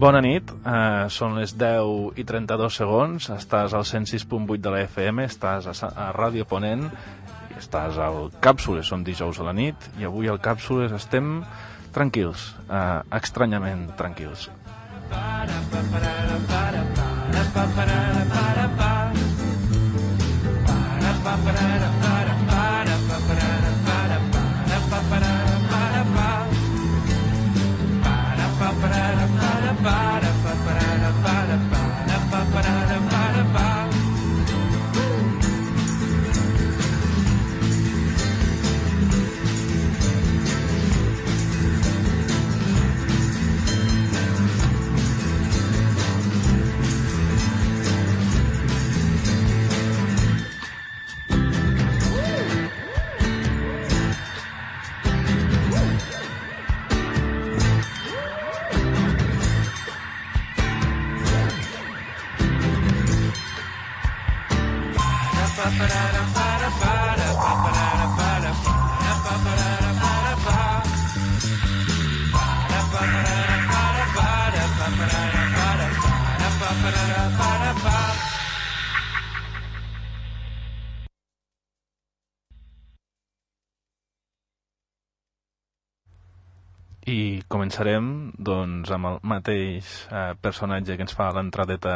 Bona nit, uh, són les 10 i 32 segons, estàs al 106.8 de la FM, estàs a, a Ràdio Ponent, i estàs al Càpsules, som dijous a la nit, i avui al Càpsules estem tranquils, uh, estranyament tranquils. Para, I començarem doncs, amb el mateix eh, personatge que ens fa l'entradeta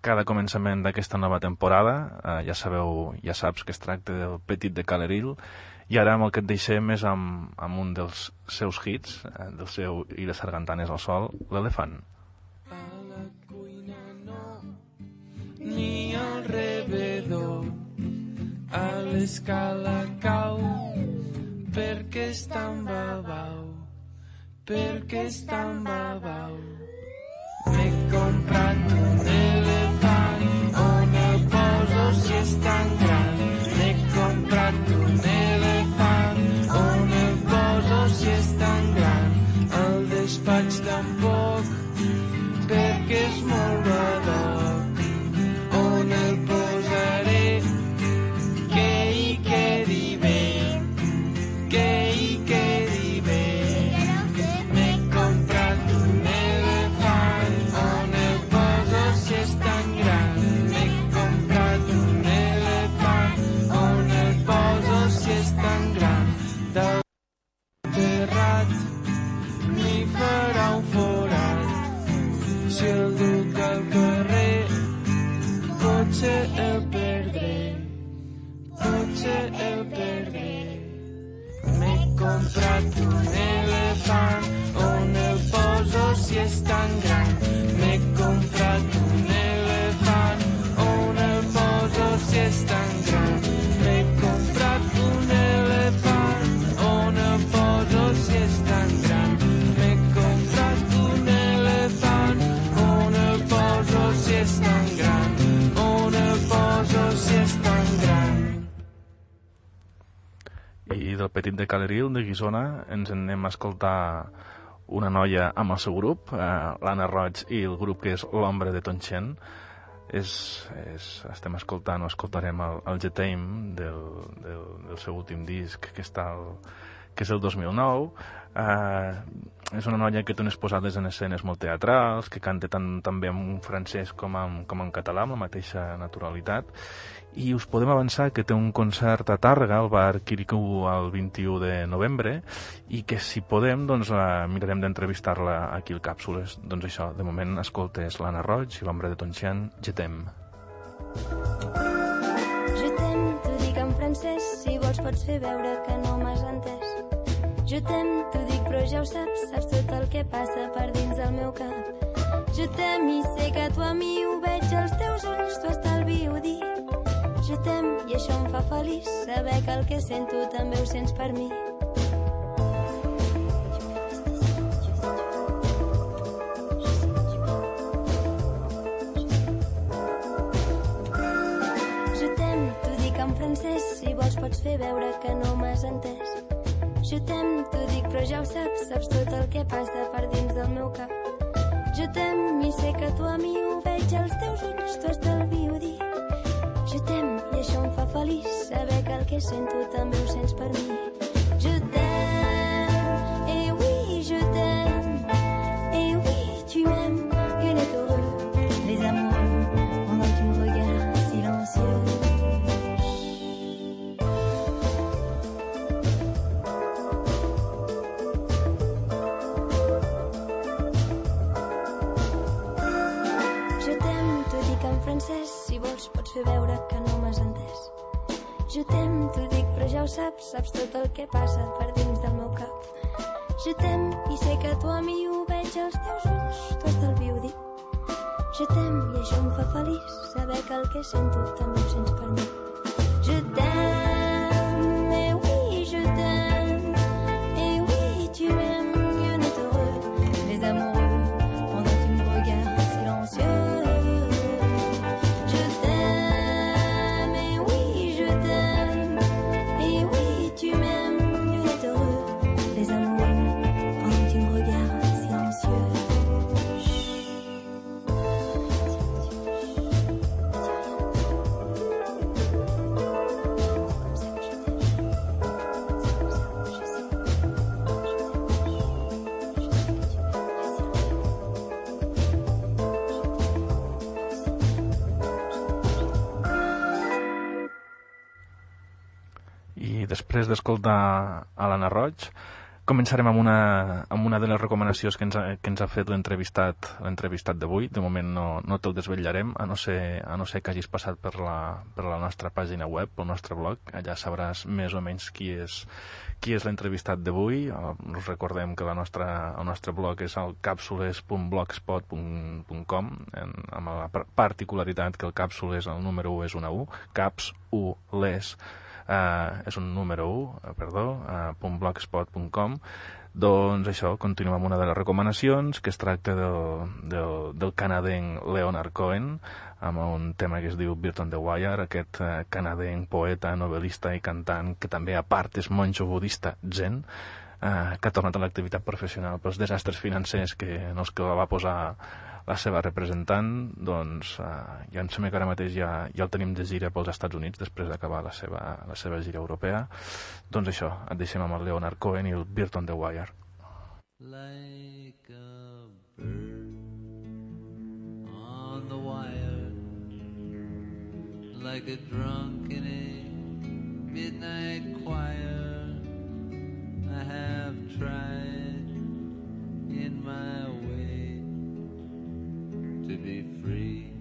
cada començament d'aquesta nova temporada. Eh, ja sabeu, ja saps que es tracta del Petit de Caleril. I ara amb el que et deixem és amb, amb un dels seus hits, eh, del seu I les sargantanes al sol, l'elefant. A la cuina no, ni al rebedor, a l'escala cau, perquè està en babau perquè és tan babau. M'he comprat un és tan gran. M'he comprat un elefant on el poso si és tan gran. El despatx tampoc perquè és molt badoc. Del Petit de Caleril, de Guisona, ens en anem a escoltar una noia amb el seu grup, eh, l'Anna Roig i el grup que és l'Ombra de Tonchen. És, és, estem escoltant o escoltarem el, el G-Time del, del, del seu últim disc que està el, que és el 2009 eh, és una noia que té unes posades en escenes molt teatrals que canta tant també en francès com en, com en català amb la mateixa naturalitat i us podem avançar que té un concert a Tàrrega, al bar Quiricú el 21 de novembre i que si podem doncs eh, mirarem d'entrevistar-la aquí al Càpsules doncs això, de moment escoltes l'Anna Roig i l'Ombra de Tonxian, Je t'aime, t'ho dic en francès, si vols pots fer veure que no m'has entès. Jo t'aime, t'ho dic però ja ho saps, saps tot el que passa per dins del meu cap. Jo t'aime i sé que tu a mi ho veig als teus ulls, t'ho estalvio dir. T'aime i això em fa feliç, saber que el que sento també ho sents per mi. Jo t'aime, t'ho dic en francès, si vols pots fer veure que no m'has entès. Jo t'aime, t'ho dic però ja ho saps, saps tot el que passa per dins del meu cap. Jo t'aime i sé que tu a mi ho veig als teus ulls. Jo t'aime Je t'aime, et oui, je t'aime, et eh oui, tu m'aimes, il est heureux. Les amours, pendant que tu me regardes silencieux. Je t'aime, te dis qu'en français, si vols, pots fer veure que no Jo t'em, t'ho dic, però ja ho saps, saps tot el que passa per dins del meu cap. Jo t'em i sé que tu a mi ho veig als teus ulls, t'ho estalvio dir. Jo t'em i això em fa feliç, saber que el que sento també ho sents per mi. Je t'aime, d'escoltar a l'Anna Roig, començarem amb una, amb una de les recomanacions que ens ha, que ens ha fet l'entrevistat l'entrevistat d'avui. De moment no, no te'l desvetllarem, a no, ser, a no ser que hagis passat per la, per la nostra pàgina web, pel nostre blog. Allà sabràs més o menys qui és, qui és l'entrevistat d'avui. Eh, Us recordem que la nostra, el nostre blog és el capsules.blogspot.com amb la par- particularitat que el càpsules, el número 1 és una U, caps, U, les, eh, és un número 1, eh, perdó, eh, .blogspot.com doncs això, continuem amb una de les recomanacions que es tracta del, del, del canadenc Leonard Cohen amb un tema que es diu Bird on the Wire aquest eh, canadenc poeta, novel·lista i cantant que també a part és monjo budista zen eh, que ha tornat a l'activitat professional pels desastres financers que no és que va posar la seva representant, doncs eh, ja em sembla que ara mateix ja, ja el tenim de gira pels Estats Units després d'acabar la, seva, la seva gira europea. Doncs això, et deixem amb el Leonard Cohen i el Bird on the Wire. like a bird on the wire, like a drunk in a midnight choir. I have tried in my way to be free.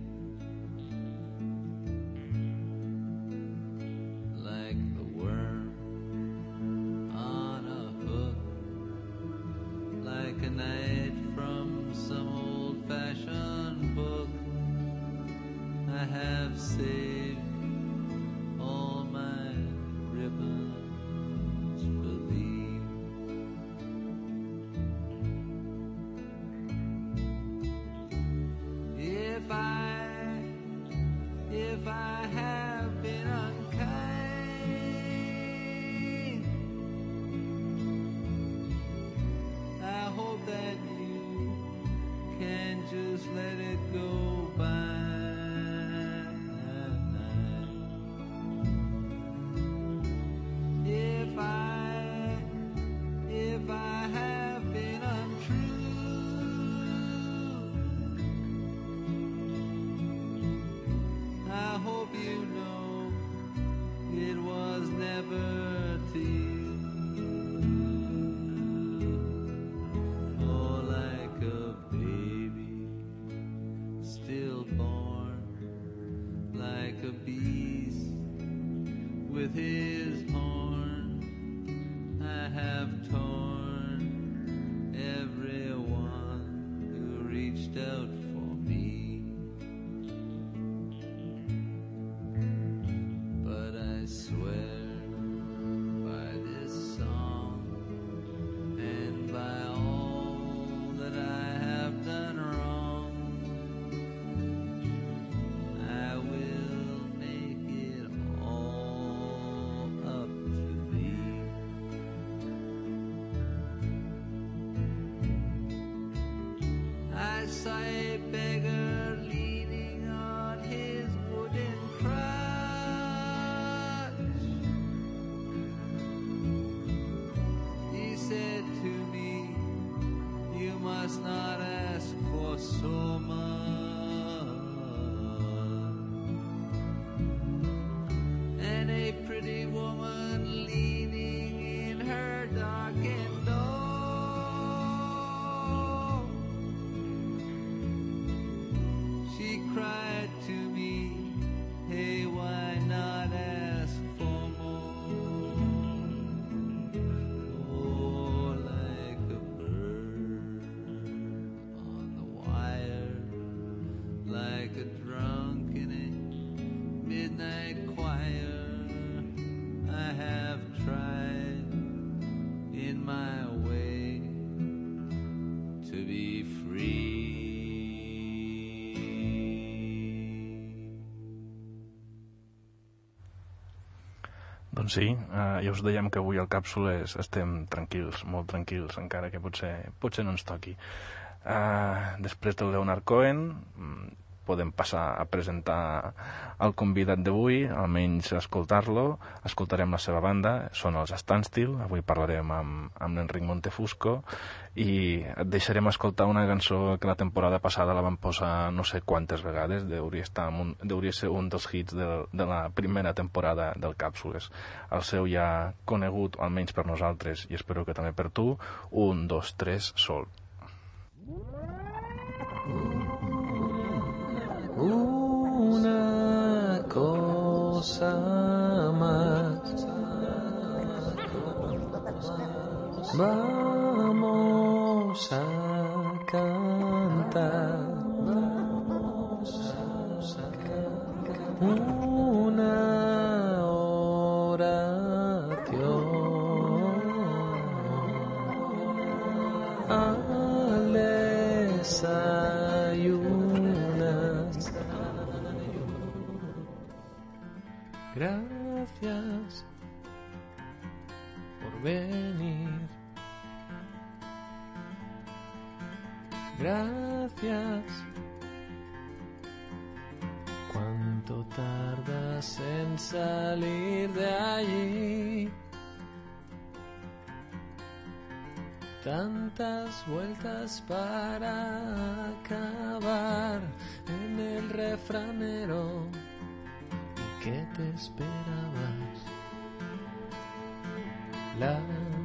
Doncs sí, eh, ja us dèiem que avui al Càpsules estem tranquils, molt tranquils, encara que potser, potser no ens toqui. Eh, després del Leonard Cohen, mm, podem passar a presentar el convidat d'avui, almenys escoltar-lo. Escoltarem la seva banda, són els Standstill, avui parlarem amb, amb l'Enric Montefusco i et deixarem escoltar una cançó que la temporada passada la vam posar no sé quantes vegades, deuria, estar un, deuria ser un dels hits de, de la primera temporada del Càpsules. El seu ja conegut, almenys per nosaltres, i espero que també per tu, un, dos, tres, sol. Una cosa más. Vamos a cantar. Tardas en salir de allí? Tantas vueltas para acabar en el refranero. ¿Y qué te esperabas? La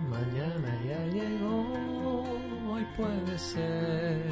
mañana ya llegó, hoy puede ser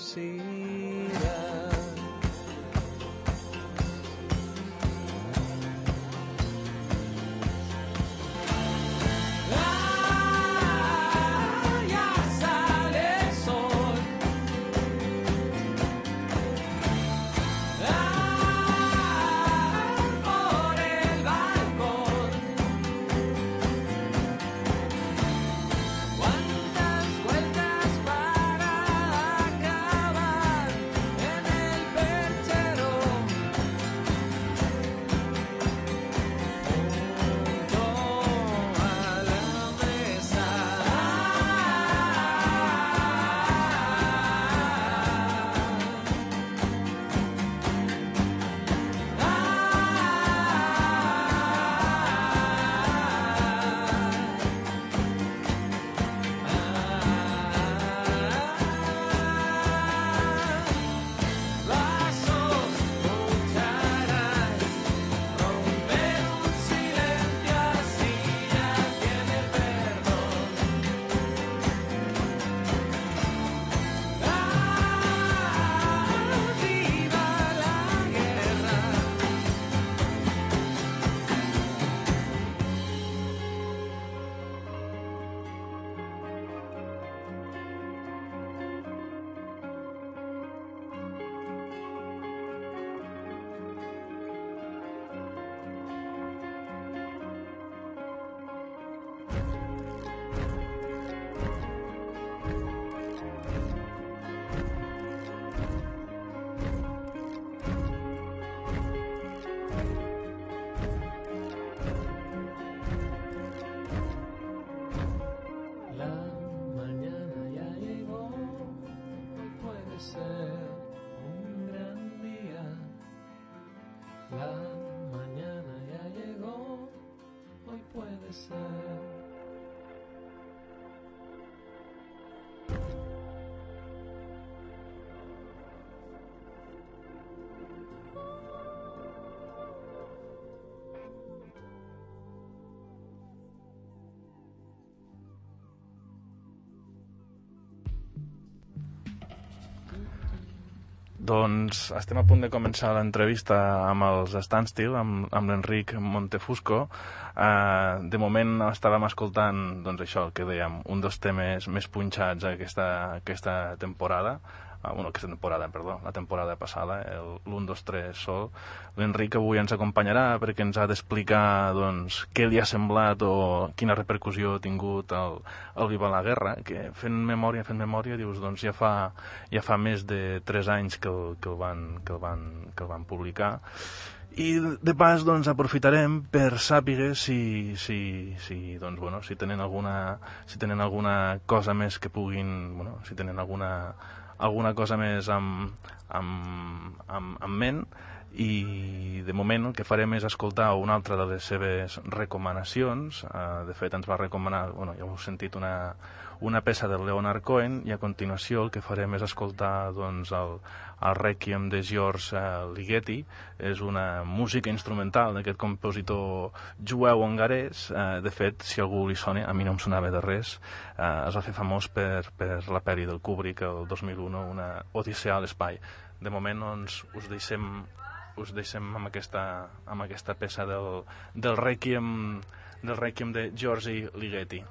see Doncs estem a punt de començar l'entrevista amb els Standstill, amb, amb l'Enric Montefusco. Uh, de moment estàvem escoltant, doncs això, el que dèiem, un dels temes més punxats aquesta, aquesta temporada, uh, bueno, aquesta temporada, perdó, la temporada passada, l'1, 2, 3 sol. L'Enric avui ens acompanyarà perquè ens ha d'explicar doncs, què li ha semblat o quina repercussió ha tingut el, el Viva la Guerra, que fent memòria, fent memòria, dius, doncs ja fa, ja fa més de 3 anys que el, que el, van, que el, van, que el van publicar i de pas doncs, aprofitarem per sàpiguer si, si, si, doncs, bueno, si, tenen alguna, si tenen alguna cosa més que puguin, bueno, si tenen alguna, alguna cosa més amb, amb, amb, amb ment. I de moment el que farem és escoltar una altra de les seves recomanacions. Uh, de fet ens va recomanar, bueno, ja heu sentit una, una peça del Leonard Cohen i a continuació el que farem és escoltar doncs, el, el Requiem de George uh, Ligeti. És una música instrumental d'aquest compositor jueu hongarès. Uh, de fet, si algú li sona a mi no em sonava de res. Uh, es va fer famós per, per la pel·li del Kubrick el 2001, una Odissea a l'espai. De moment doncs, us deixem us deixem amb aquesta, amb aquesta peça del, del Requiem del Requiem de Giorgi Ligeti.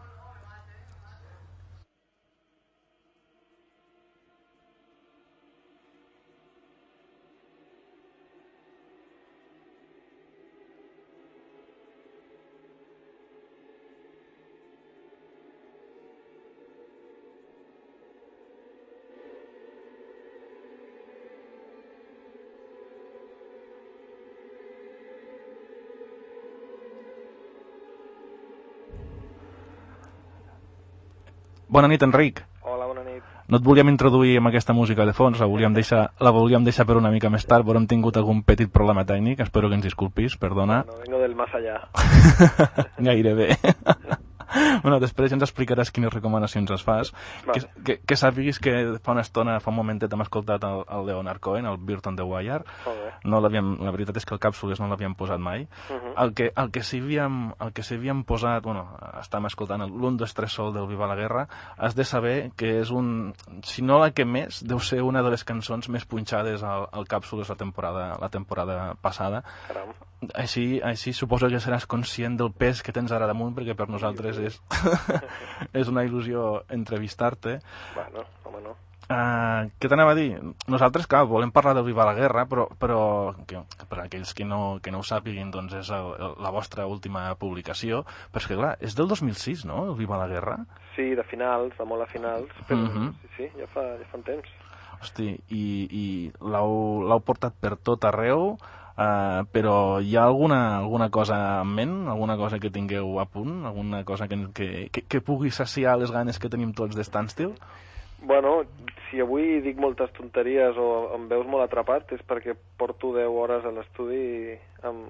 Bona nit, Enric. Hola, bona nit. No et volíem introduir amb aquesta música de fons, la volíem deixar, la volíem deixar per una mica més tard, però hem tingut algun petit problema tècnic, espero que ens disculpis, perdona. No, vengo del más allá. Gairebé. bueno, després ja ens explicaràs quines recomanacions ens fas. Va. Que, que, que sàpiguis que fa una estona, fa un momentet hem escoltat el, el Leonard Cohen, el Bird on the Wire. No la veritat és que el Càpsules no l'havíem posat mai. Mhm. El que, el que sí havíem, el que sí havíem posat, bueno, estàvem escoltant l'1, 2, 3 sol del Viva la Guerra, has de saber que és un, si no la que més, deu ser una de les cançons més punxades al, al Càpsules la temporada, la temporada passada. Caram. Així, així suposo que seràs conscient del pes que tens ara damunt, perquè per nosaltres és, és una il·lusió entrevistar-te. Bueno, home, no. Uh, què t'anava a dir? Nosaltres, clar, volem parlar del Viva la Guerra, però, però que, per aquells que no, que no ho sàpiguin, doncs és el, el, la vostra última publicació, però és que, clar, és del 2006, no?, el Viva la Guerra? Sí, de finals, de molt a finals, però Mhm. sí, sí, ja fa, ja fa un temps. Hosti, i, i l'heu portat per tot arreu, uh, però hi ha alguna, alguna cosa en ment? Alguna cosa que tingueu a punt? Alguna cosa que, que, que, que pugui saciar les ganes que tenim tots de Standstill? Bueno, si avui dic moltes tonteries o em veus molt atrapat és perquè porto 10 hores a l'estudi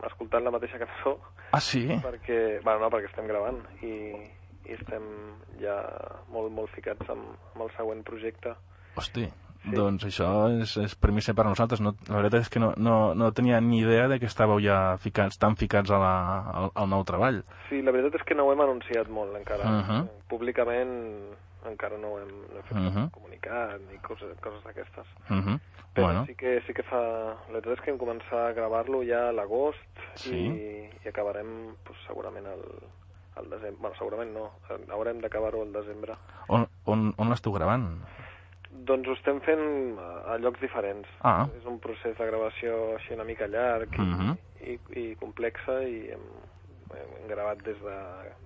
escoltant la mateixa cançó Ah, sí? perquè, bueno, no, perquè estem gravant i, i estem ja molt, molt ficats amb, amb el següent projecte. Hosti, Sí. doncs això és, és premissa per a nosaltres. No, la veritat és que no, no, no tenia ni idea de que estàveu ja ficats, tan ficats a la, al, al nou treball. Sí, la veritat és que no ho hem anunciat molt encara. Mhm. Públicament encara no hem, no hem fet Mhm. cap comunicat ni coses, coses d'aquestes. Uh -huh. Però Bueno, sí, que, sí que fa... La veritat és que hem començat a gravar-lo ja a l'agost Sí. i, i acabarem pues, segurament al, al desembre. Bueno, segurament no. Haurem d'acabar-ho al desembre. on, on, on l'esteu gravant? Doncs ho estem fent a, a llocs diferents. Ah. És un procés de gravació així una mica llarg i, Mhm. i, i complexa i hem, hem gravat des de,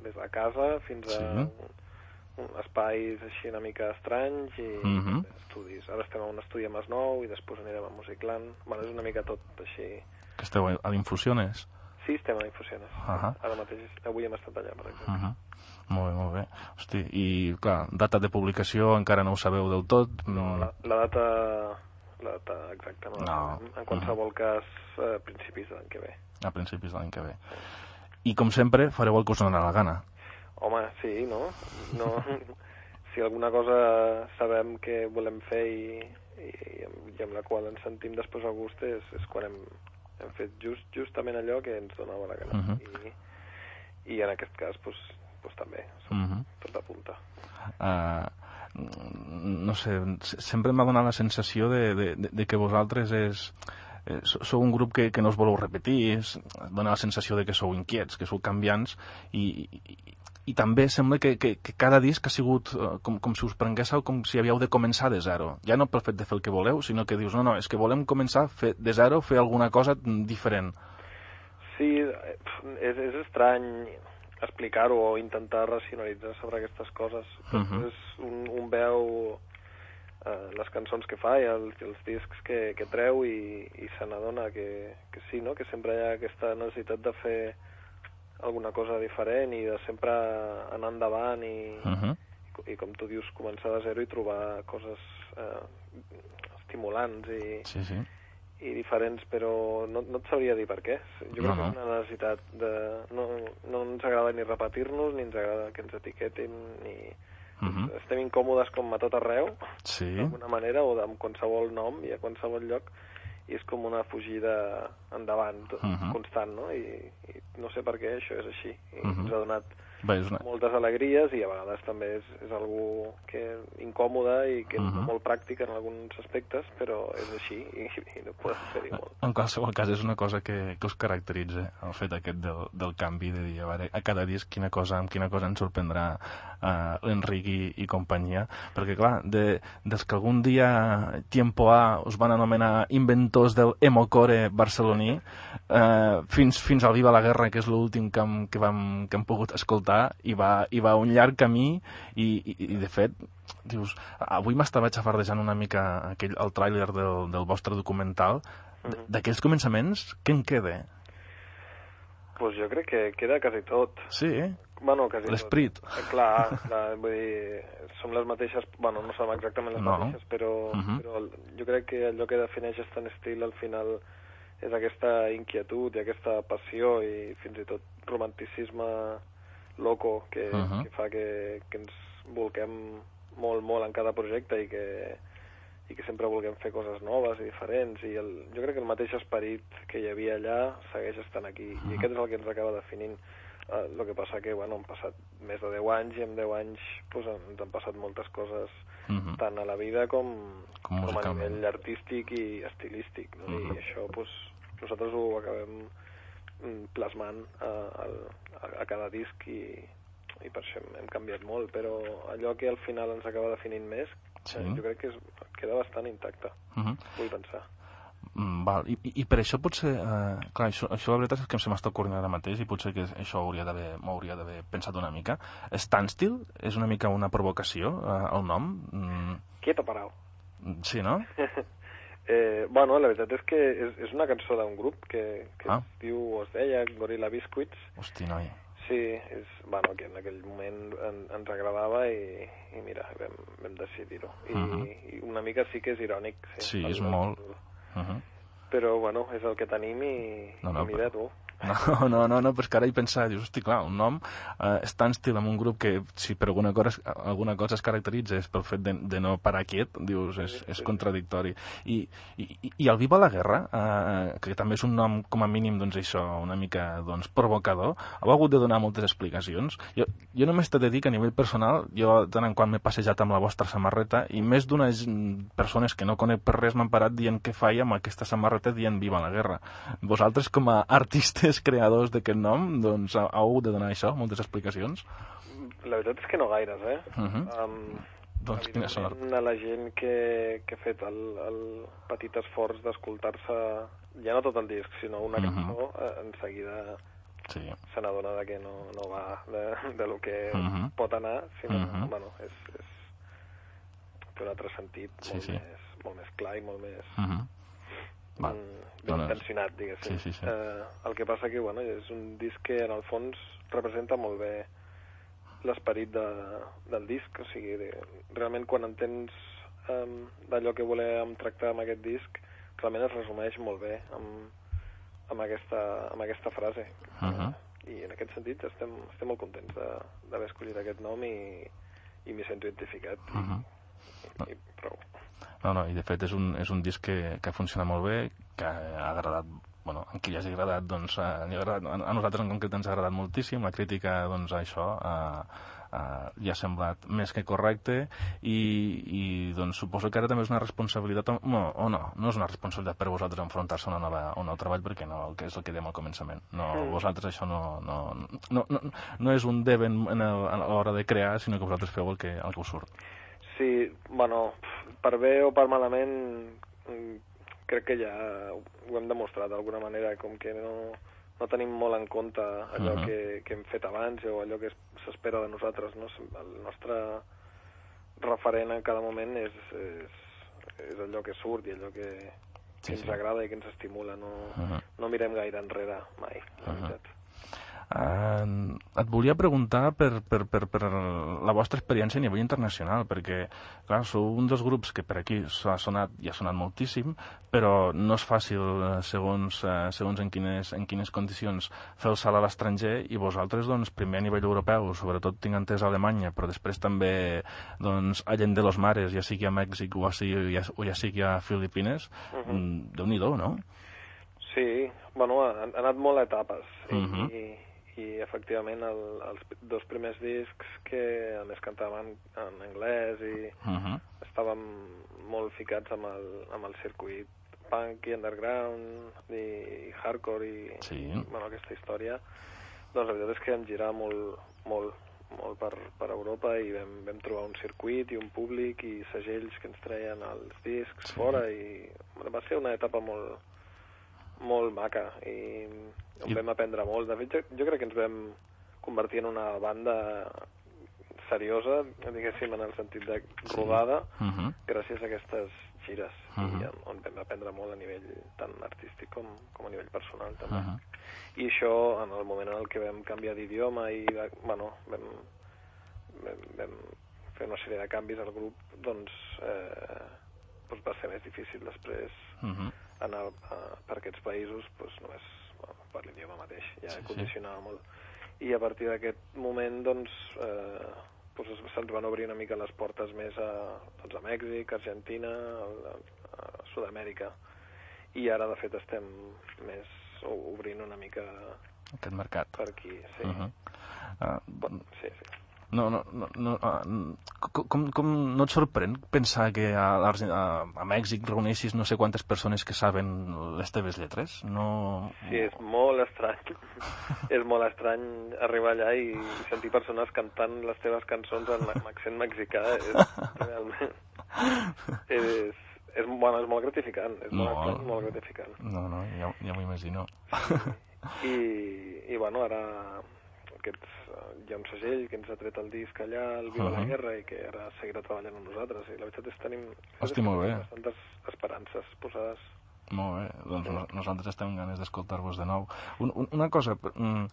des de casa fins a Sí. un espais així una mica estranys i Mhm. estudis. Ara estem a un estudi a Masnou i després anirem a Musicland. Bueno, és una mica tot així. Que esteu a l'Infusiones? Sí, estem a Infusiones. Ahà. Ara mateix, avui hem estat allà, per exemple. Uh -huh. Molt bé, molt bé. Hosti, i clar, data de publicació encara no ho sabeu del tot? No, la, la data la data exacta no, No. En qualsevol cas, a principis de l'any que ve. A principis de l'any que ve. I com sempre, fareu el que us dona la gana. Home, sí, no? no si alguna cosa sabem que volem fer i, i, i amb la qual ens sentim després a gust és, és quan hem, hem fet just, justament allò que ens donava la gana. Mhm. I, I en aquest cas, pues, pues també, Mhm. tot apunta. Uh, no sé, se- sempre m'ha donat la sensació de, de, de, de que vosaltres és, eh, so- sou un grup que, que no us voleu repetir, dona la sensació de que sou inquiets, que sou canviants, i, i, i també sembla que, que, que cada disc ha sigut eh, com, com si us prenguéssiu com si havíeu de començar de zero. Ja no pel fet de fer el que voleu, sinó que dius, no, no, és que volem començar fer de zero, fer alguna cosa mm, diferent. Sí, eh, és, és estrany explicar-ho o intentar racionalitzar sobre aquestes coses. Però Mhm. és un, un veu eh, les cançons que fa i els, els discs que, que treu i, i se n'adona que, que sí, no? que sempre hi ha aquesta necessitat de fer alguna cosa diferent i de sempre anar endavant i, Uh -huh. i com tu dius, començar de zero i trobar coses eh, estimulants i, Sí, sí. i diferents, però no, no et sabria dir per què. Jo crec que és una necessitat de... No, no ens agrada ni repetir-nos, ni ens agrada que ens etiquetin, ni... Mhm. Estem incòmodes com a tot arreu, Sí. d'alguna manera, o amb qualsevol nom i a qualsevol lloc, i és com una fugida endavant Mhm. constant, no? I, I no sé per què això és així. I Mhm. ens ha donat Bé, és una... moltes alegries i a vegades també és, és algú que incòmode i que Mhm. no molt pràctic en alguns aspectes, però és així i, i no podem fer-hi molt. En qualsevol cas, és una cosa que, que us caracteritza, el fet aquest del, del canvi, de dir, a veure, a cada disc quina cosa, amb quina cosa ens sorprendrà uh, l'Enric i, i companyia, perquè, clar, de, dels que algun dia Tiempo A us van anomenar inventors del emocore barceloní, uh, fins, fins al Viva la Guerra, que és l'últim que, hem, que, vam, que hem pogut escoltar, i va, i va un llarg camí, i, i, i de fet, dius, avui m'estava xafardejant una mica aquell, el tràiler del, del vostre documental, D- d'aquells començaments, què en queda? pues jo crec que queda quasi tot. Sí? Bueno, quasi L'esperit. Eh, Clar, clar, vull dir, som les mateixes... Bueno, no som exactament les No. mateixes, però, Mhm. però jo crec que allò que defineix Stan Steele al final és aquesta inquietud i aquesta passió i fins i tot romanticisme loco que, Mhm. que fa que, que ens volquem molt, molt en cada projecte i que, i que sempre vulguem fer coses noves i diferents i el, jo crec que el mateix esperit que hi havia allà segueix estant aquí i aquest és el que ens acaba definint uh, el que passa que bueno, han passat més de 10 anys i en 10 anys pues, ens han passat moltes coses Mhm. tant a la vida com, Com com a nivell artístic i estilístic no? Mhm. i això pues, nosaltres ho acabem plasmant a, a, a cada disc i, i per això hem, hem canviat molt però allò que al final ens acaba definint més Sí. eh, jo crec que és, queda bastant intacte Mhm. vull pensar Mm, val. I, i, per això potser... Eh, clar, això, això la veritat és que se m'està ocorrent ara mateix i potser que això hauria d'haver- m'hauria d'haver pensat una mica. Standstill és una mica una provocació, eh, el nom? Mm, quieto parao sí, no? eh, bueno, la veritat és que és, és una cançó d'un grup que, que Ah. es diu, o es deia Gorilla Biscuits Hosti, noi. Sí, és, bueno, que en aquell moment en, ens agradava i, i mira, vam, vam decidir-ho. I, Mhm. I una mica sí que és irònic. Sí, Sí, és molt. Uh -huh. Però, bueno, és el que tenim i, No, no, i mira però- tu. No, no, no, no, però és que ara hi pensava, dius, hosti, clar, un nom eh, Standstill amb un grup que, si per alguna cosa, alguna cosa es caracteritza és pel fet de, de no parar quiet, dius, és, és contradictori. I, i, i el Viva la Guerra, eh, que també és un nom, com a mínim, doncs això, una mica, doncs, provocador, heu hagut de donar moltes explicacions. Jo, jo només t'he de dir que a nivell personal, jo tant en quant m'he passejat amb la vostra samarreta i més d'unes mm, persones que no conec per res m'han parat dient què faia amb aquesta samarreta dient Viva la Guerra. Vosaltres, com a artistes creadors d'aquest nom, doncs heu hagut de donar això, moltes explicacions. La veritat és que no gaires, eh? Uh -huh. um, Doncs quina sort. a la gent que, que ha fet el, el petit esforç d'escoltar-se ja no tot el disc, sinó una Mhm. cançó, eh, en seguida Sí. se n'adona de que no, no va de, de lo que Mhm. pot anar, sinó, Mhm. bueno, és, és té un altre sentit Sí, molt, sí. Més, molt més clar i molt més... Uh -huh. Val. mm, ben intencionat, diguéssim. Sí, sí, sí. Eh, el que passa que, bueno, és un disc que en el fons representa molt bé l'esperit de, del disc, o sigui, de, realment quan entens um, d'allò que volem tractar amb aquest disc, realment es resumeix molt bé amb, amb, aquesta, amb aquesta frase. Uh -huh. I en aquest sentit estem, estem molt contents de- d'haver escollit aquest nom i, i m'hi sento identificat. Uh -huh. I, i prou. No, no, i de fet és un, és un disc que, que funciona molt bé, que ha agradat, bueno, en qui li hagi agradat, doncs, ha agradat, a a nosaltres en concret ens ha agradat moltíssim, la crítica, doncs, això, eh, eh, li ha semblat més que correcte i, i doncs, suposo que ara també és una responsabilitat, o no, o no, no és una responsabilitat per vosaltres enfrontar-se a, una nova, a un nou treball perquè no, que és el que dèiem al començament. No, Mm. vosaltres això no, no, no, no, no és un devent en el, a l'hora de crear, sinó que vosaltres feu el que, el que us surt. Sí, bueno, per bé o per malament, mm, crec que ja ho hem demostrat d'alguna manera, com que no, no tenim molt en compte allò Mhm. que, que hem fet abans o allò que es- s'espera de nosaltres. No? El nostre referent en cada moment és, és, és allò que surt i allò que, Sí, que ens sí. agrada i que ens estimula. No, Mhm. no mirem gaire enrere, mai, la Mhm. veritat. Uh, et volia preguntar per, per, per, per la vostra experiència a nivell internacional, perquè, clar, sou un dels grups que per aquí s'ha sonat i ha sonat moltíssim, però no és fàcil, eh, segons, uh, segons en, quines, en quines condicions, fer el salt a l'estranger, i vosaltres, doncs, primer a nivell europeu, sobretot tinc entès a Alemanya, però després també, doncs, a Llen de los Mares, ja sigui a Mèxic o, a sigui, ja, o ja sigui a Filipines, Mhm. mm, Déu-n'hi-do, no? Sí, bueno, ha, ha anat molt a etapes i, Mhm. i, i efectivament el, els dos primers discs que a més cantaven en anglès i Uh -huh. estàvem molt ficats amb el, amb el circuit punk i underground i hardcore i Sí. bueno, aquesta història doncs la veritat és que vam girar molt, molt, molt per, per Europa i vam, vam trobar un circuit i un públic i segells que ens treien els discs Sí. fora i va ser una etapa molt, molt maca i on I- vam aprendre molt. De fet, jo, jo crec que ens vam convertir en una banda seriosa, diguéssim, en el sentit de rodada, Uh -huh. gràcies a aquestes gires, Mhm. i on, on vam aprendre molt a nivell tant artístic com, com a nivell personal, també. Uh -huh. I això, en el moment en el que vam canviar d'idioma i, bueno, vam, vam, vam fer una sèrie de canvis al grup, doncs, eh, doncs va ser més difícil després Uh -huh. anar a, per aquests països doncs només per l'idioma mateix, ja Sí, sí, sí. condicionava molt. I a partir d'aquest moment, doncs, eh, doncs se'ns van obrir una mica les portes més a, doncs, a Mèxic, Argentina, a, a Sud-amèrica. I ara, de fet, estem més obrint una mica Aquest mercat. per aquí, sí. Uh -huh. uh, Bueno, sí, sí. No, no, no, no, uh, com, com, com no et sorprèn pensar que a, a, a Mèxic reuneixis no sé quantes persones que saben les teves lletres? No... Sí, és molt estrany. és molt estrany arribar allà i, i sentir persones cantant les teves cançons en, accent mexicà. És, realment... És, és, bueno, és molt gratificant. És Molt. molt, molt gratificant. No, no, ja, ja m'ho imagino. I, I, bueno, ara aquests, eh, hi ha un segell que ens ha tret el disc allà, el Viva la Mhm. Guerra, i que ara seguirà treballant amb nosaltres. I la veritat és que tenim, Hosti, molt bé. bastantes esperances posades. Molt bé, doncs no- nosaltres estem amb ganes d'escoltar-vos de nou. Un, un, una cosa, mm,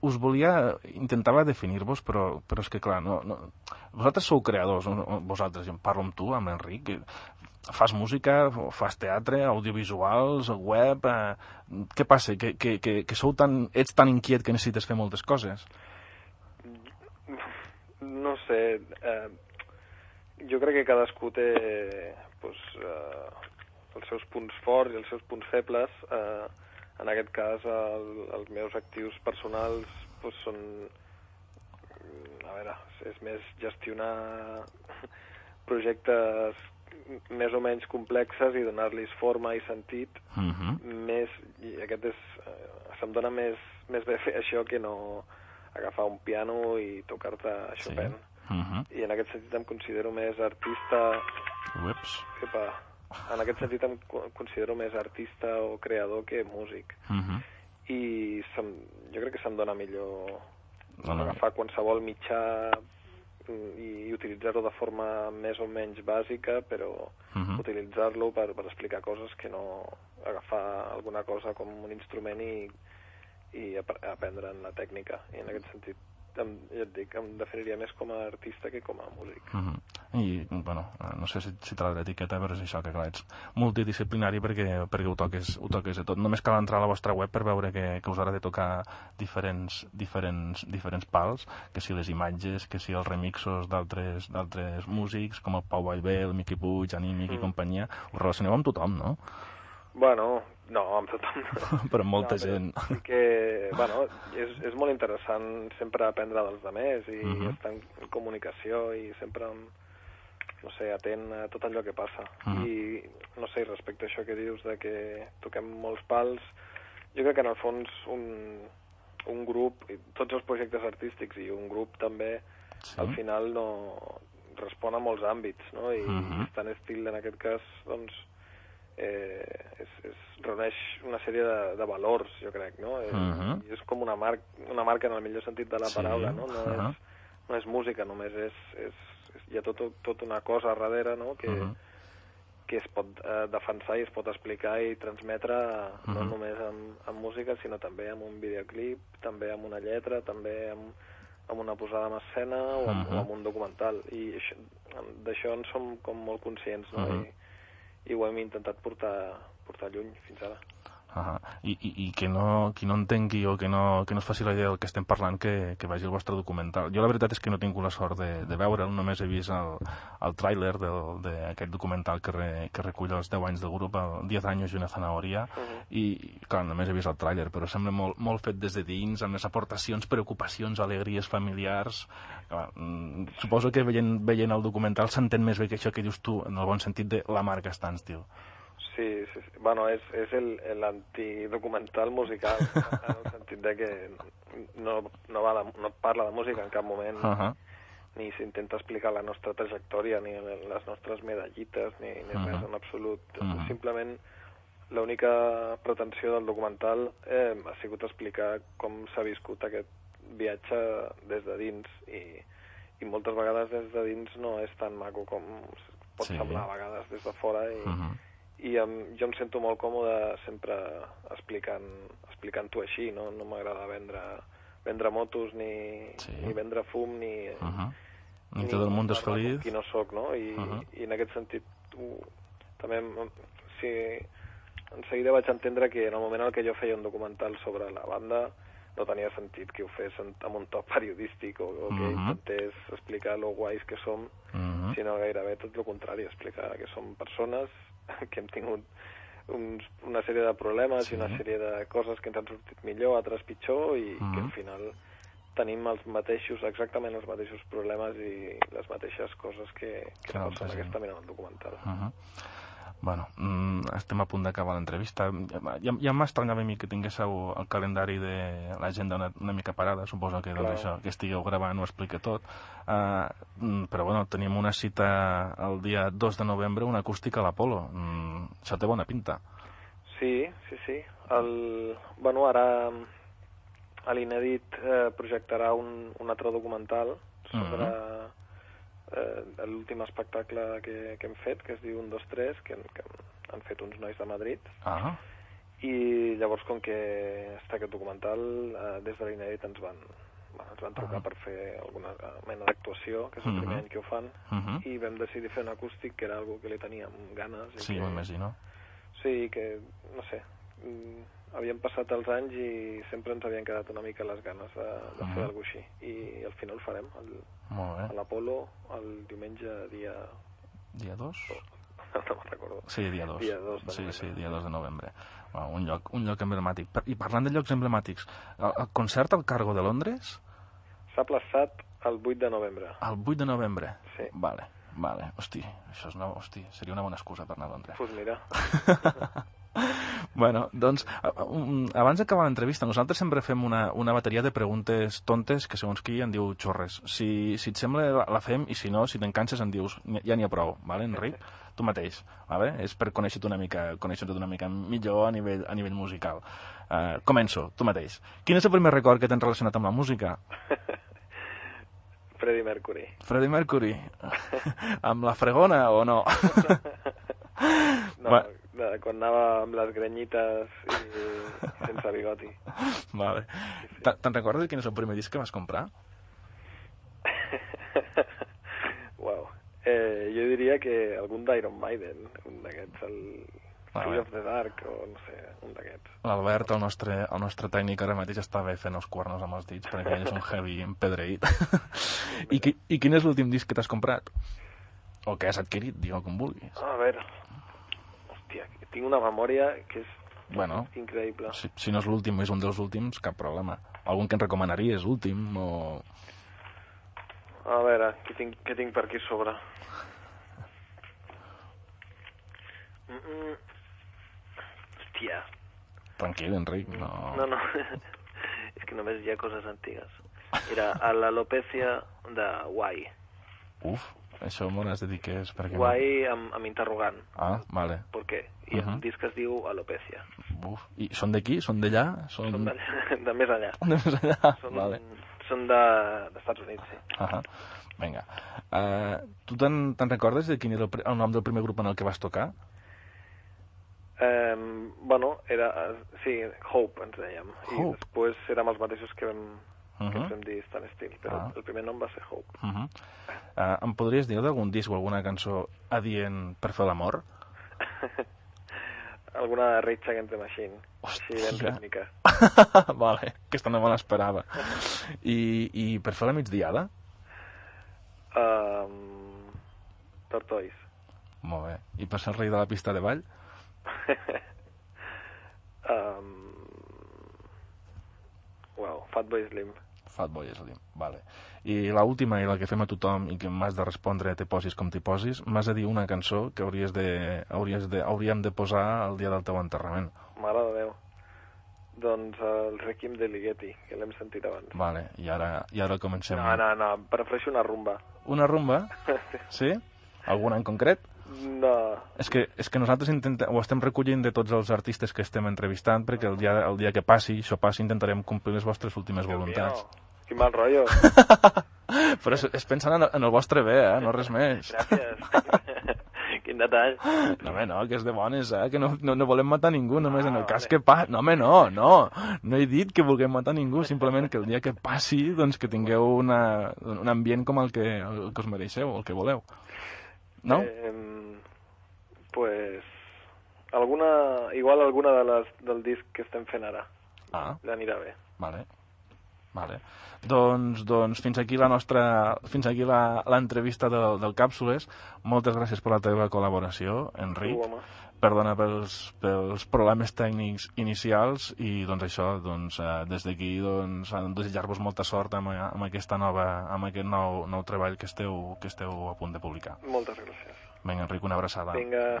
us volia, intentava definir-vos, però, però és que clar, no, no, vosaltres sou creadors, vosaltres, jo em parlo amb tu, amb l'Enric, eh, fas música, fas teatre, audiovisuals, web... Eh, què passa? Que, que, que, que sou tan, ets tan inquiet que necessites fer moltes coses? No sé, eh, jo crec que cadascú té pues, eh, els seus punts forts i els seus punts febles. Eh, en aquest cas, el, els meus actius personals pues, són... A veure, és més gestionar projectes més o menys complexes i donar-los forma i sentit Uh -huh. més, i aquest és, eh, se'm dona més, més bé fer això que no agafar un piano i tocar-te a Sí. Chopin. Uh -huh. I en aquest sentit em considero més artista... Ueps. Epa, en aquest sentit em co- considero més artista o creador que músic. Uh -huh. I se'm, jo crec que se'm dona millor no. agafar qualsevol mitjà mm, i, i utilitzar-ho de forma més o menys bàsica, però Uh -huh. utilitzar-lo per, per explicar coses que no agafar alguna cosa com un instrument i, i ap aprendre'n la tècnica. I en aquest sentit, em, ja et dic, em definiria més com a artista que com a músic. Uh -huh. I, bueno, eh, no sé si, si te l'etiqueta, però és això, que clar, ets multidisciplinari perquè, perquè ho, toques, ho toques de tot. Només cal entrar a la vostra web per veure que, que us haurà de tocar diferents, diferents, diferents pals, que si les imatges, que si els remixos d'altres músics, com el Pau Vallvé, el Miqui Puig, Anímic i Mm. companyia, us relacioneu amb tothom, no? Bueno, no, amb tothom no. però amb molta no, però gent. Sí que, bueno, és, és molt interessant sempre aprendre dels altres i Mhm. estar en comunicació i sempre, no sé, atent a tot allò que passa. Mhm. I, no sé, respecte a això que dius de que toquem molts pals, jo crec que en el fons un, un grup, i tots els projectes artístics i un grup també, Sí. al final no respon a molts àmbits, no? I Mhm. Stan Estil, en aquest cas, doncs, eh, és, és, reuneix una sèrie de, de valors, jo crec, no? Eh, Mhm. i és com una, mar una marca en el millor sentit de la Sí, paraula, no? No, ahà. és, no és música, només és, és, és hi ha tot, tot una cosa darrere, no?, que, Mhm. que es pot eh, defensar i es pot explicar i transmetre no Mhm. només amb, amb música, sinó també amb un videoclip, també amb una lletra, també amb, amb una posada en escena o amb, Mhm. o amb un documental. I això- d'això en som com molt conscients, no? Mhm. I, i ho hem intentat portar, portar lluny fins ara. Uh I, i, I que no, qui no entengui o que no, que no es faci la idea del que estem parlant que, que vagi al vostre documental. Jo la veritat és que no he tingut la sort de, de veure'l, només he vist el, el tràiler d'aquest documental que, re, que recull els 10 anys del grup, el 10 anys i una zanahoria, Mhm. i, clar, només he vist el tràiler, però sembla molt, molt fet des de dins, amb les aportacions, preocupacions, alegries familiars. Clar, mm, suposo que veient, veient el documental s'entén més bé que això que dius tu, en el bon sentit de la marca Standstill. Sí, sí, sí. Bueno, és, és el- l'antidocumental musical, en el sentit de que no, no, va de, no parla de música en cap moment, Uh -huh. ni s'intenta explicar la nostra trajectòria, ni les nostres medallites, ni, ni Mhm. res en absolut. Mhm. Simplement, l'única pretensió del documental eh, ha sigut explicar com s'ha viscut aquest viatge des de dins i, i moltes vegades des de dins no és tan maco com pot Sí. semblar a vegades des de fora i, Uh -huh. I em, jo em sento molt còmode sempre explicant explicant-ho així, no, no m'agrada vendre vendre motos ni, Sí. ni vendre fum ni, Uh -huh. Ni tot el món és feliç. qui no sóc, no? I, Uh -huh. i en aquest sentit ho, també sí, en seguida vaig entendre que en el moment en què jo feia un documental sobre la banda no tenia sentit que ho fes amb un to periodístic o, o que Mhm. intentés explicar lo guais que som, Uh -huh. sinó gairebé tot el contrari, explicar que som persones que hem tingut uns, una sèrie de problemes Sí. i una sèrie de coses que ens han sortit millor, altres pitjor, i que Mhm. al final tenim els mateixos, exactament els mateixos problemes i les mateixes coses que, que Que no altra passen gent. aquesta mena del documental. Uh -huh. Bueno, mm, estem a punt d'acabar l'entrevista. Ja, ja m'estranyava a mi que tinguéssiu el calendari de l'agenda una, una mica parada, suposo que, doncs, això, que estigueu gravant ho explica tot. Uh, mm, però bueno, tenim una cita el dia 2 de novembre, una acústica a l'Apolo. Mm, això té bona pinta. Sí, sí, sí. El, bueno, ara a l'Inedit eh, projectarà un, un altre documental sobre eh, l'últim espectacle que, que hem fet, que es diu 1, 2, 3, que, que han fet uns nois de Madrid. Ah, I llavors, com que està aquest documental, eh, des de l'Inedit ens van, bueno, ens van trucar Ah. per fer alguna mena d'actuació, que és el Mhm. primer any que ho fan, uh -huh. i vam decidir fer un acústic, que era algo que li teníem ganes. i sí, que, ho imagino. Sí, que, no sé, mm, havien passat els anys i sempre ens havien quedat una mica les ganes de, de Mhm. fer alguna cosa així. I al final ho farem, el, Molt a bé. l'Apolo, el diumenge dia... Dia 2? no me'n recordo. Sí, dia 2. Dia 2 de sí, sí, dia 2 de novembre. Bueno, un, lloc, un lloc emblemàtic. I parlant de llocs emblemàtics, el, el concert al Cargo de Londres, S'ha plaçat el 8 de novembre. el 8 de novembre. Sí. Vale, vale. Hosti, això és una, hosti, seria una bona excusa per anar a Londres. Doncs pues mira, Bueno, doncs, abans d'acabar l'entrevista, nosaltres sempre fem una, una bateria de preguntes tontes que segons qui en diu xorres. Si, si et sembla, la, la fem, i si no, si te'n canses, en dius, "Ni- ja n'hi ha prou, vale, Enric? Tu mateix, vale? És per conèixer-te una mica, conèixer una mica millor a nivell, a nivell musical. Uh, començo, tu mateix. Quin és el primer record que tens relacionat amb la música? Freddie Mercury. Freddie Mercury. amb la fregona o no? No, Va. De, quan anava amb les granyites i sense bigoti. vale. Te- Te'n recordes de quin és el primer disc que vas comprar? Wow. Eh, jo diria que algun d'Iron Maiden, un d'aquests, el Ah, Fear bé. of the Dark, o no sé, un d'aquests. L'Albert, el nostre, el nostre tècnic, ara mateix està bé fent els cuernos amb els dits, perquè ell és un heavy empedreït. I, qui, I quin és l'últim disc que t'has comprat? O que has adquirit, digue com vulguis. A veure, hòstia, tinc una memòria que és Bueno, increïble. si, si no és l'últim, és un dels últims, cap problema. Algun que em recomanaries, últim, o... A veure, què tinc, què tinc per aquí sobre? Mm -mm. Hòstia, Tranquil, Enric, no... no, no, és que només hi ha coses antigues. Era a l'alopècia de Guai. Uf, això m'ho has de dir què és, perquè... Guai amb, amb interrogant. Ah, vale. Per què? I Mhm. el disc es diu Alopècia. Uf. I són d'aquí? Són d'allà? Són... Són de, de més enllà. de més allà? Són, Vale. són de- d'Estats Units, sí. Ahà. Vinga. Uh, tu te'n te recordes de quin era el, el nom del primer grup en el que vas tocar? Eh, bueno, era... eh, Sí, Hope ens dèiem. I Hope. després érem els mateixos que vam, que Uh -huh. vam dir Stan Steele, però Ah. el primer nom va ser Hope. Uh -huh. uh, em podries dir d'algun disc o alguna cançó adient per fer l'amor? Alguna de Rage Against the Machine. Hòstia. Així ben rítmica. vale, aquesta no me l'esperava. I, I per fer la migdiada? Um, Tortoise. Molt bé. I per ser el rei de la pista de ball? um, wow, Fatboy Slim. Fatboy Slim, vale. I la última i la que fem a tothom i que m'has de respondre te posis com t'hi posis, m'has de dir una cançó que hauries de, hauries de, hauríem de posar el dia del teu enterrament. Mare de Déu. Doncs el Requiem de Ligeti, que l'hem sentit abans. Vale, i ara, i ara comencem. No, no, no, prefereixo una rumba. Una rumba? Sí? Alguna en concret? No, És que, és que nosaltres intentem, ho estem recollint de tots els artistes que estem entrevistant perquè el dia, el dia que passi, això passi, intentarem complir les vostres últimes Déu voluntats. mío, quin mal rotllo. Però és, és pensant en, en el vostre bé, eh? no res més. Gràcies. quin detall. No, home, no, que és de bones, eh? Que no, no, no volem matar ningú, només en el cas que passi... No, home, no, no. No he dit que vulguem matar ningú, simplement que el dia que passi, doncs que tingueu una, un ambient com el que, el que us mereixeu, el que voleu. No? Eh, pues, alguna, igual alguna de les, del disc que estem fent ara. Ah, L'anirà bé. vale. Vale. Doncs, doncs fins aquí la nostra fins aquí la- l'entrevista del, del Càpsules. Moltes gràcies per la teva col·laboració, Enric. Tu. Perdona pels, pels problemes tècnics inicials i doncs això, doncs, eh, des d'aquí doncs, eh, desitjar-vos molta sort amb, amb, aquesta nova, amb aquest nou, nou treball que esteu, que esteu a punt de publicar. Moltes gràcies. Vinga, Enric, una abraçada. Vinga,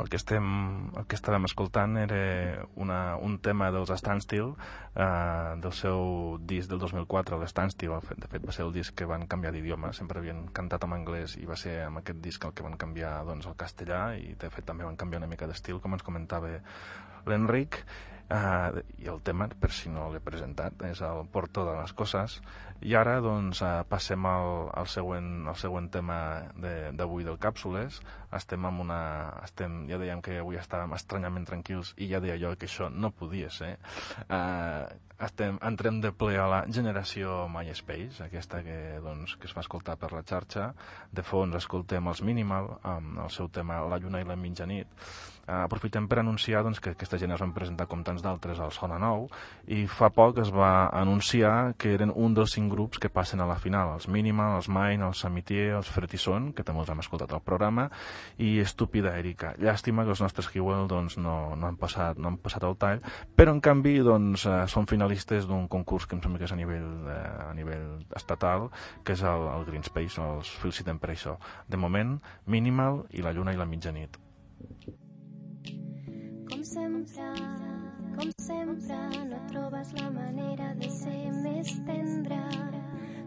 el que, estem, el que estàvem escoltant era una, un tema dels Standstill, eh, del seu disc del 2004, el Standstill, de fet va ser el disc que van canviar d'idioma, sempre havien cantat en anglès i va ser amb aquest disc el que van canviar doncs, el castellà. I de fet també van canviar una mica d'estil, com ens comentava l'Enric, Uh, I el tema, per si no l'he presentat, és el Porto de les Coses. I ara, doncs, uh, passem al, al, següent, al següent tema d'avui de, del Càpsules. Estem amb una... Estem, ja dèiem que avui estàvem estranyament tranquils i ja deia jo que això no podia ser. Uh, estem, entrem de ple a la generació MySpace, aquesta que, doncs, que es va escoltar per la xarxa. De fons escoltem els Minimal, amb el seu tema La lluna i la mitjanit. Aprofitem per anunciar doncs, que aquesta gent es van presentar com tants d'altres al Sona Nou i fa poc es va anunciar que eren un dels cinc grups que passen a la final, els Minimal, els Mine, els Samitier, els Fretisson, que també els hem escoltat al programa, i Estúpida Erika. Llàstima que els nostres Hewell doncs, no, no, han passat, no han passat el tall, però en canvi doncs, uh, són finalistes d'un concurs que em sembla que és a nivell, uh, a nivell estatal, que és el, el Green Space, els felicitem per això. De moment, Minimal i la Lluna i la Mitjanit. Com sempre, com sempre, no trobes la manera de ser més tendre.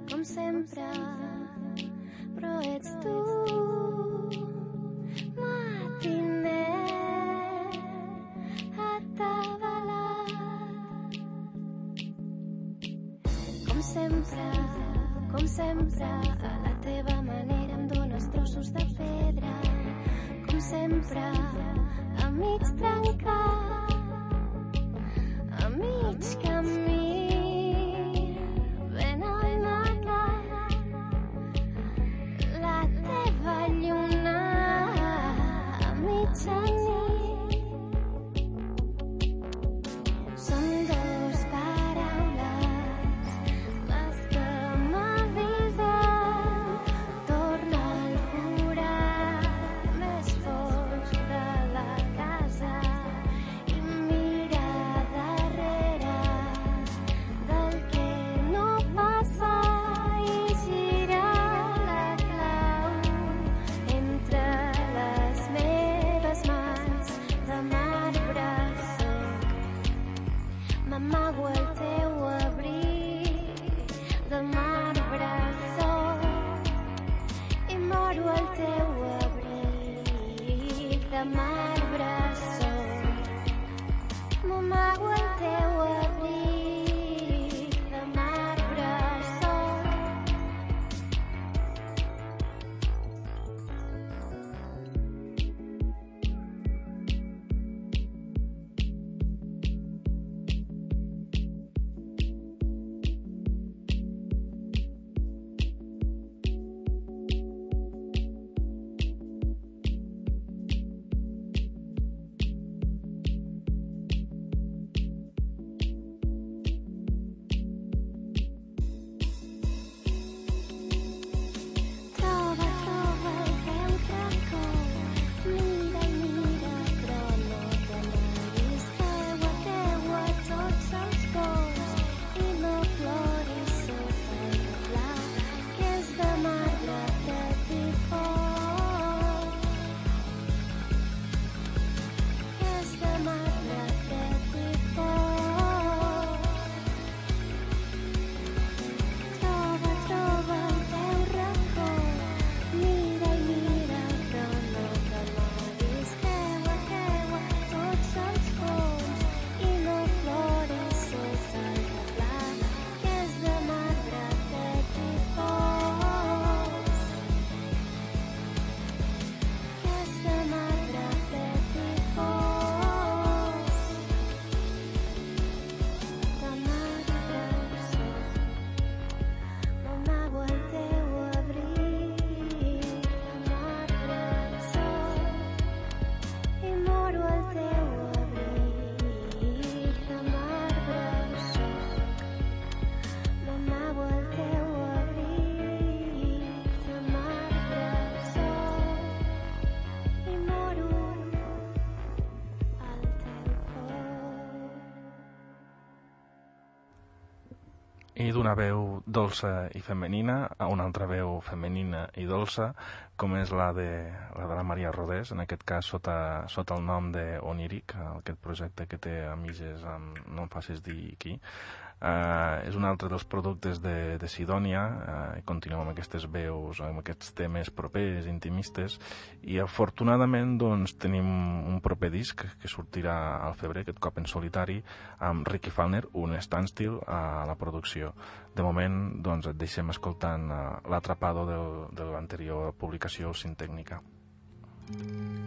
Com sempre, però ets tu, matiner, atabalat. Com sempre, com sempre, a la teva manera em dones trossos de pedra. Com sempre, mig trencar, a mig camí, d'una veu dolça i femenina a una altra veu femenina i dolça, com és la de la, de la Maria Rodés, en aquest cas sota, sota el nom de aquest projecte que té a amb No em facis dir qui, Uh, és un altre dels productes de, de Sidònia uh, i continuem amb aquestes veus, amb aquests temes propers, intimistes i afortunadament doncs, tenim un proper disc que sortirà al febrer, aquest cop en solitari amb Ricky Falner, un standstill a la producció. De moment doncs, et deixem escoltant uh, l'atrapado de l'anterior publicació sin tècnica.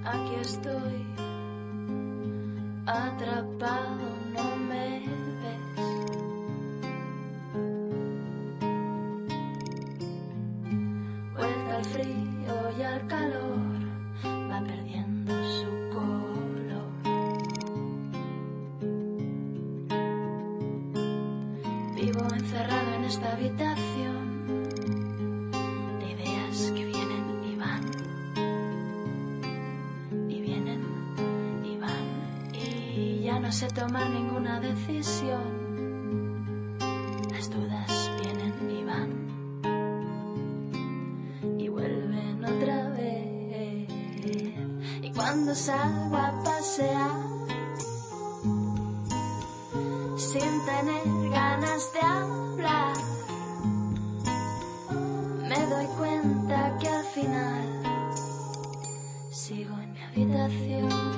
Aquí estoy atrapado, no me Y ya no sé tomar ninguna decisión. salgo a pasear sin tener ganas de hablar. Me doy cuenta que al final sigo en mi habitación.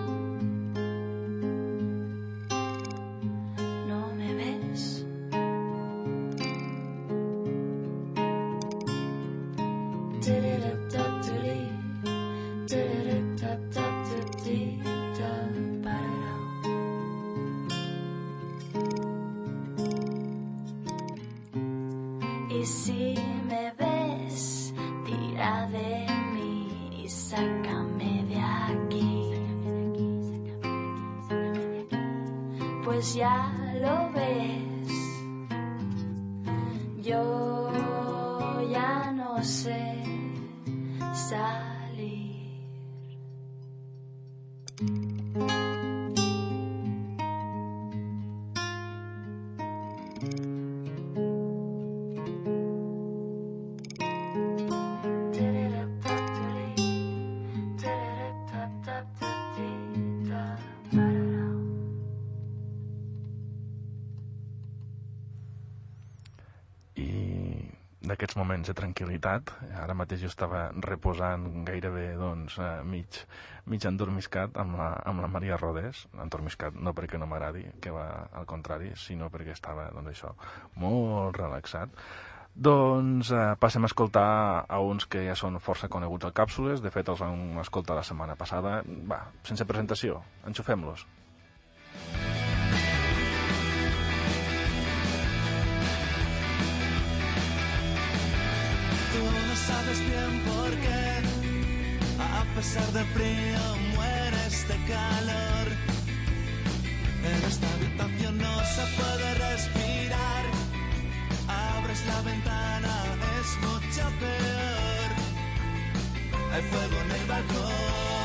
pues ya lo ves. Yo ya no sé. De tranquil·litat. Ara mateix jo estava reposant gairebé doncs, eh, mig, mig endormiscat amb la, amb la Maria Rodés. Endormiscat no perquè no m'agradi, que va al contrari, sinó perquè estava doncs, això molt relaxat. Doncs eh, passem a escoltar a uns que ja són força coneguts al Càpsules. De fet, els vam escoltar la setmana passada. Va, sense presentació, enxufem-los. Sabes bien por. A pesar del frío mueres de calor. En esta habitación no se puede respirar. Abres la ventana, es mucho peor. Hay fuego en el balcón.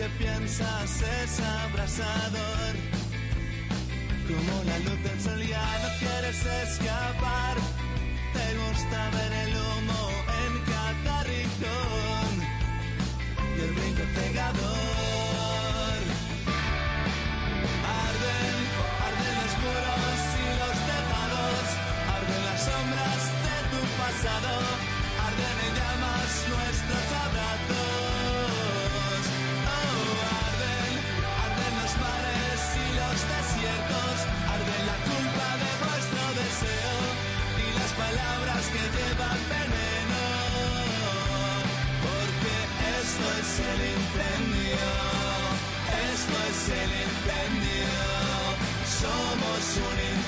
Que piensas es abrasador. Como la luz del sol ya no quieres escapar. Te gusta ver el humo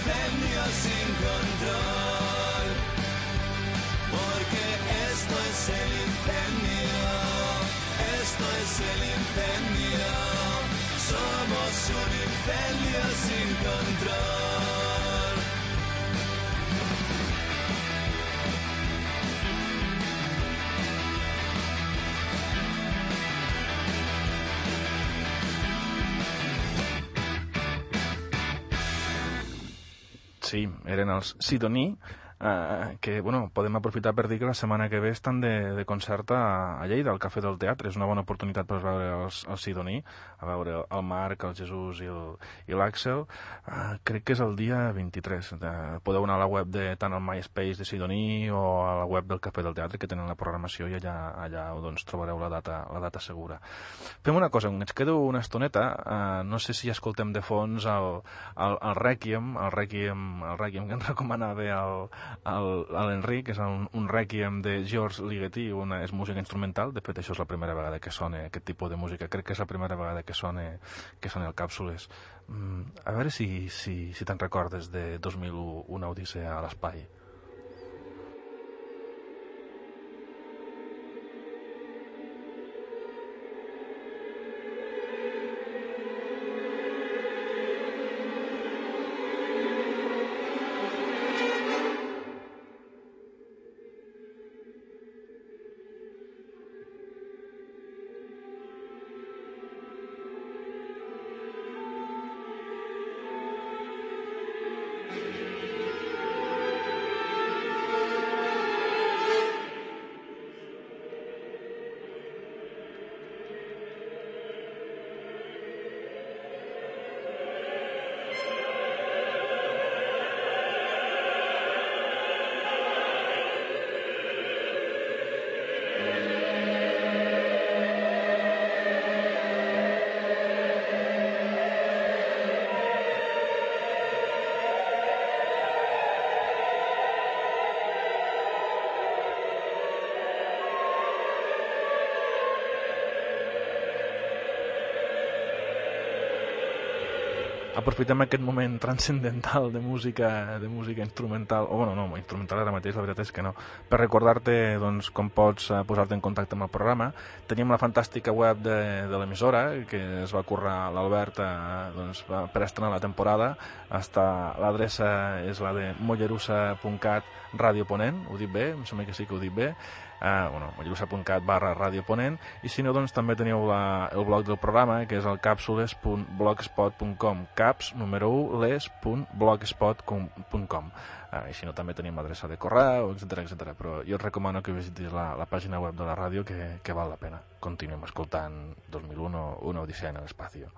incendio sin control. Porque esto es el incendio, esto es el incendio. Somos un incendio sin control. Sí, eren els Sidoní, eh, que bueno, podem aprofitar per dir que la setmana que ve estan de, de concert a, a Lleida, al Cafè del Teatre. És una bona oportunitat per veure els, els Sidoní, a veure el Marc, el Jesús i el- l'Àxel. Eh, crec que és el dia 23. De, podeu anar a la web de tant el MySpace de Sidoní o a la web del Cafè del Teatre, que tenen la programació i allà, allà doncs, trobareu la data, la data segura. Fem una cosa, ens quedo una estoneta, eh, no sé si escoltem de fons el, el, el Requiem, el Requiem, el Requiem que ens recomanava el, l'Enric, és un, un Requiem de George Ligeti, una, és música instrumental, de fet això és la primera vegada que sona aquest tipus de música, crec que és la primera vegada que sona, que sona el Càpsules. Mm, a veure si, si, si te'n recordes de 2001, una odissea a l'espai. Aprofitem aquest moment transcendental de música de música instrumental, o bueno, no, instrumental ara mateix, la veritat és que no, per recordar-te doncs, com pots eh, posar-te en contacte amb el programa. Tenim la fantàstica web de, de l'emissora, que es va currar l'Albert eh, doncs, per estrenar la temporada. Hasta l'adreça és la de mollerussa.cat radioponent, ho dic bé? Em sembla que sí que ho dic bé eh, bueno, mollerussa.cat barra radioponent i si no, doncs també teniu la, el blog del programa que és el capsules.blogspot.com caps número 1 les.blogspot.com eh, i si no també tenim l'adreça de correu, etc etc. però jo us recomano que visitis la, la pàgina web de la ràdio que, que val la pena. Continuem escoltant 2001 una odissea en l'espacio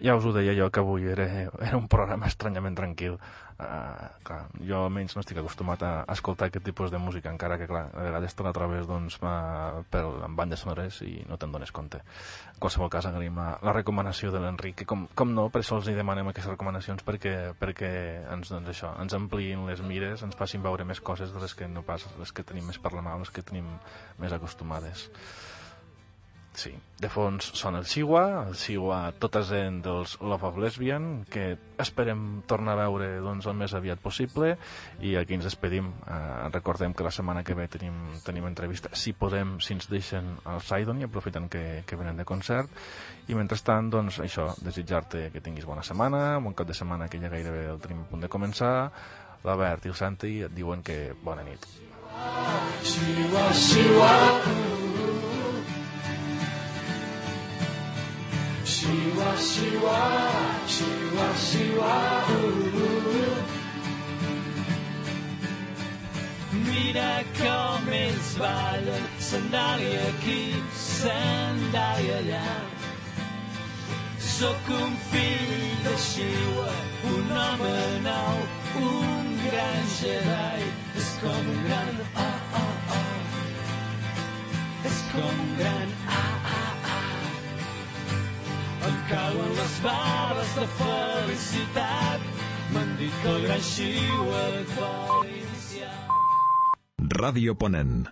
Ja us ho deia jo que avui era, era un programa estranyament tranquil. Uh, clar, jo almenys no estic acostumat a escoltar aquest tipus de música, encara que clar, a vegades tot a través doncs, uh, per, amb bandes sonores i no te'n dones compte. En qualsevol cas, agraïm la, recomanació de l'Enric, com, com no, per això els hi demanem aquestes recomanacions perquè, perquè ens, doncs, això, ens ampliïn les mires, ens facin veure més coses de les que no pas les que tenim més per la mà, les que tenim més acostumades. Sí, de fons són el Siwa, el Siwa tota gent dels Love of Lesbian, que esperem tornar a veure doncs, el més aviat possible i aquí ens despedim. Eh, recordem que la setmana que ve tenim, tenim entrevista, si podem, si ens deixen al Sidon i aprofitant que, que venen de concert i mentrestant, doncs, això, desitjar-te que tinguis bona setmana, bon cap de setmana que ja gairebé el tenim a punt de començar l'Albert i el Santi et diuen que bona nit. Shiwa, shiwa. Shiwa, shiwa, shiwa, shiwa. Mira com ells ballen, sandàlia aquí, sandàlia allà. Sóc un fill de Xiua, un home nou, un gran Jedi. És com un gran ah, ah, ah. És com un gran ah, ah. Cauen les bales de felicitat. M'han dit que el gran Xiua et vol iniciar. Ràdio Ponent.